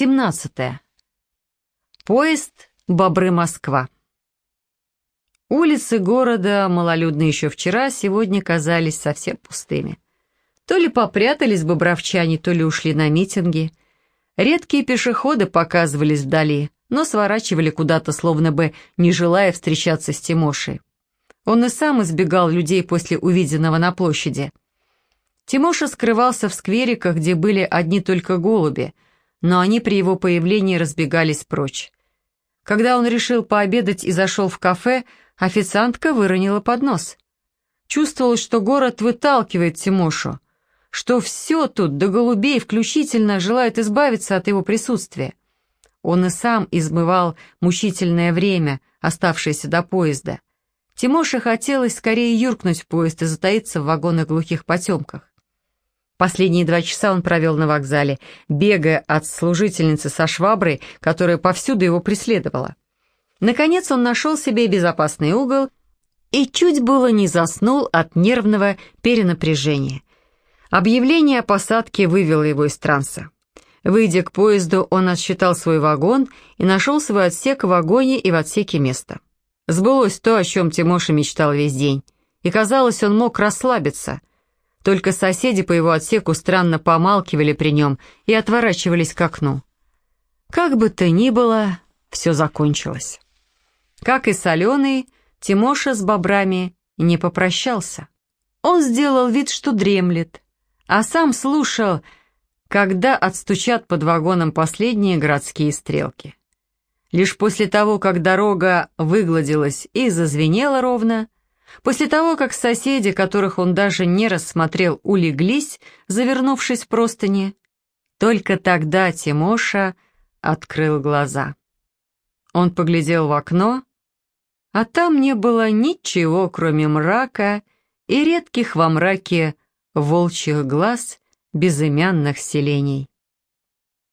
17. Поезд Бобры-Москва. Улицы города, малолюдные еще вчера, сегодня казались совсем пустыми. То ли попрятались бобровчане, то ли ушли на митинги. Редкие пешеходы показывались вдали, но сворачивали куда-то, словно бы не желая встречаться с Тимошей. Он и сам избегал людей после увиденного на площади. Тимоша скрывался в сквериках, где были одни только голуби — но они при его появлении разбегались прочь. Когда он решил пообедать и зашел в кафе, официантка выронила поднос. Чувствовалось, что город выталкивает Тимошу, что все тут, до голубей включительно, желает избавиться от его присутствия. Он и сам измывал мучительное время, оставшееся до поезда. Тимоше хотелось скорее юркнуть в поезд и затаиться в вагонах глухих потемках. Последние два часа он провел на вокзале, бегая от служительницы со шваброй, которая повсюду его преследовала. Наконец он нашел себе безопасный угол и чуть было не заснул от нервного перенапряжения. Объявление о посадке вывело его из транса. Выйдя к поезду, он отсчитал свой вагон и нашел свой отсек в вагоне и в отсеке место. Сбылось то, о чем Тимоша мечтал весь день, и казалось, он мог расслабиться – только соседи по его отсеку странно помалкивали при нем и отворачивались к окну. Как бы то ни было, все закончилось. Как и соленый, Тимоша с бобрами не попрощался. Он сделал вид, что дремлет, а сам слушал, когда отстучат под вагоном последние городские стрелки. Лишь после того, как дорога выгладилась и зазвенела ровно, После того, как соседи, которых он даже не рассмотрел, улеглись, завернувшись в простыни, только тогда Тимоша открыл глаза. Он поглядел в окно, а там не было ничего, кроме мрака и редких во мраке волчьих глаз безымянных селений.